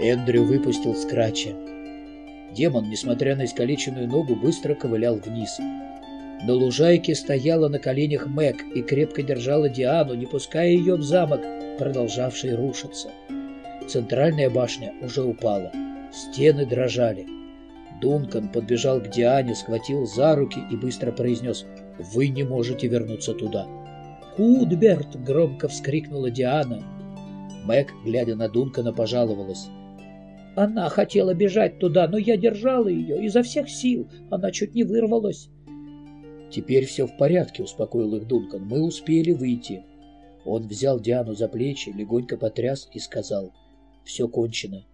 Эндрю выпустил скрача. Демон, несмотря на искалеченную ногу, быстро ковылял вниз. На лужайке стояла на коленях Мэг и крепко держала Диану, не пуская ее в замок, продолжавший рушиться. Центральная башня уже упала. Стены дрожали. Дункан подбежал к Диане, схватил за руки и быстро произнес «Вы не можете вернуться туда». «Кудберт!» — громко вскрикнула Диана. Мэг, глядя на Дункана, пожаловалась. «Она хотела бежать туда, но я держала ее изо всех сил. Она чуть не вырвалась». «Теперь все в порядке», — успокоил их Дункан. «Мы успели выйти». Он взял Диану за плечи, легонько потряс и сказал, «Все кончено.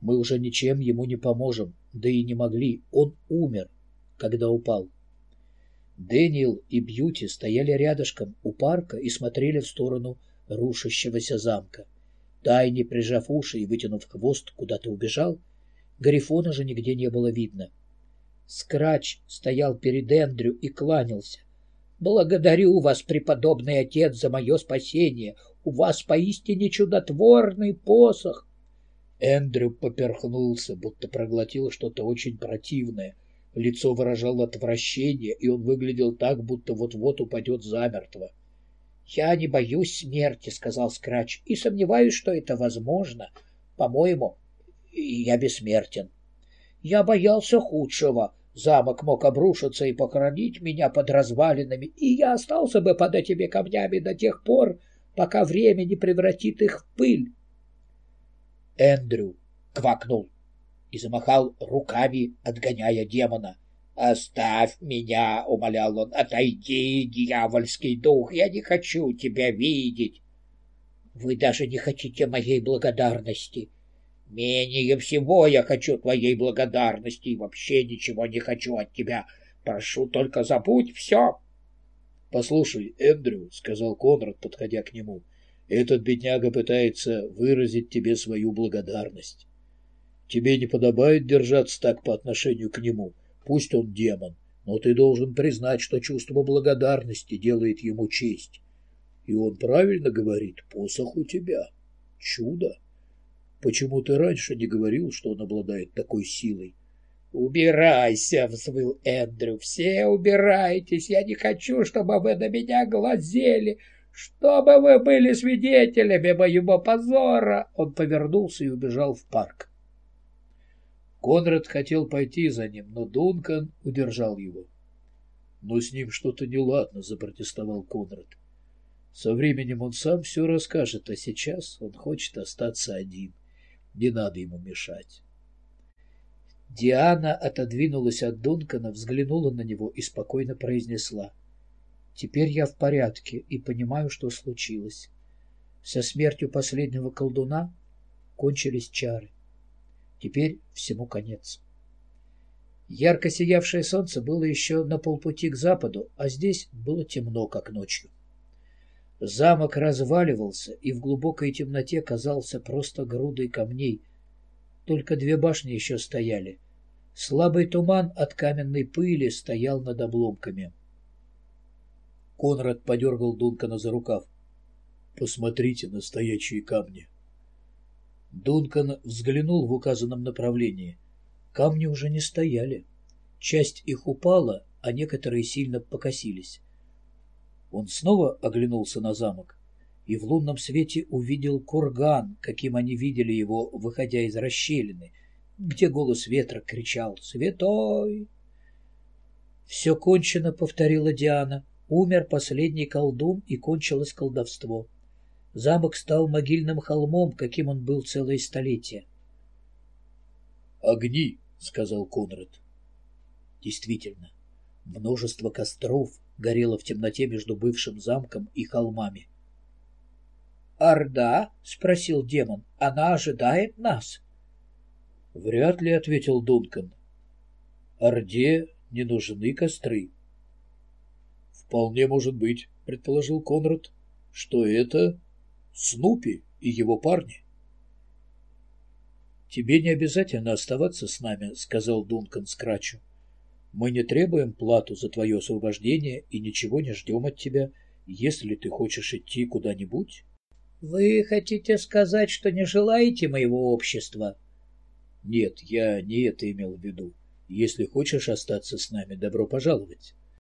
Мы уже ничем ему не поможем, да и не могли. Он умер, когда упал». Дэниел и Бьюти стояли рядышком у парка и смотрели в сторону рушащегося замка. Тайни, прижав уши и вытянув хвост, куда-то убежал. Гарифона же нигде не было видно. Скрач стоял перед Эндрю и кланялся. «Благодарю вас, преподобный отец, за мое спасение. У вас поистине чудотворный посох». Эндрю поперхнулся, будто проглотил что-то очень противное. Лицо выражало отвращение, и он выглядел так, будто вот-вот упадет замертво. «Я не боюсь смерти», — сказал Скрач, — «и сомневаюсь, что это возможно. По-моему, я бессмертен». Я боялся худшего. Замок мог обрушиться и похоронить меня под развалинами, и я остался бы под этими камнями до тех пор, пока время не превратит их в пыль. Эндрю квакнул и замахал руками, отгоняя демона. «Оставь меня!» — умолял он. «Отойди, дьявольский дух! Я не хочу тебя видеть!» «Вы даже не хотите моей благодарности!» Менее всего я хочу твоей благодарности и вообще ничего не хочу от тебя. Прошу, только забудь все. — Послушай, Эндрю, — сказал Конрад, подходя к нему, — этот бедняга пытается выразить тебе свою благодарность. Тебе не подобает держаться так по отношению к нему, пусть он демон, но ты должен признать, что чувство благодарности делает ему честь. И он правильно говорит, посох у тебя. Чудо. Почему ты раньше не говорил, что он обладает такой силой? «Убирайся!» — взвыл Эндрю. «Все убирайтесь! Я не хочу, чтобы вы на меня глазели! Чтобы вы были свидетелями моего позора!» Он повернулся и убежал в парк. Конрад хотел пойти за ним, но Дункан удержал его. «Но с ним что-то неладно», — запротестовал Конрад. «Со временем он сам все расскажет, а сейчас он хочет остаться один». Не надо ему мешать. Диана отодвинулась от Дункана, взглянула на него и спокойно произнесла. «Теперь я в порядке и понимаю, что случилось. Со смертью последнего колдуна кончились чары. Теперь всему конец». Ярко сиявшее солнце было еще на полпути к западу, а здесь было темно, как ночью. Замок разваливался и в глубокой темноте казался просто грудой камней. Только две башни еще стояли. Слабый туман от каменной пыли стоял над обломками. Конрад подергал Дункана за рукав. «Посмотрите на стоячие камни». Дункан взглянул в указанном направлении. Камни уже не стояли. Часть их упала, а некоторые сильно покосились. Он снова оглянулся на замок и в лунном свете увидел курган, каким они видели его, выходя из расщелины, где голос ветра кричал «Святой!». «Все кончено», — повторила Диана. «Умер последний колдун, и кончилось колдовство. Замок стал могильным холмом, каким он был целое столетие». «Огни», — сказал Конрад. Действительно, множество костров, горела в темноте между бывшим замком и холмами. «Орда?» — спросил демон. «Она ожидает нас?» «Вряд ли», — ответил Дункан. «Орде не нужны костры». «Вполне может быть», — предположил Конрад, — «что это Снупи и его парни». «Тебе не обязательно оставаться с нами», — сказал Дункан Скрачу. Мы не требуем плату за твое освобождение и ничего не ждем от тебя, если ты хочешь идти куда-нибудь. — Вы хотите сказать, что не желаете моего общества? Нет, я не это имел в виду. Если хочешь остаться с нами, добро пожаловать.